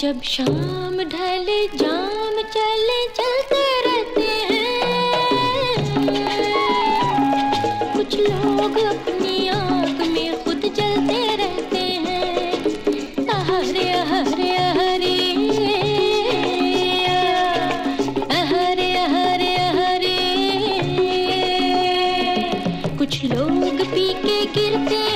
जब शाम ढले जाम चले चलते रहते हैं। कुछ लोग अपनी आँख में खुद जलते रहते हैं। हरे हरे हरे हरे हरे हरे कुछ लोग पी के गिरते हैं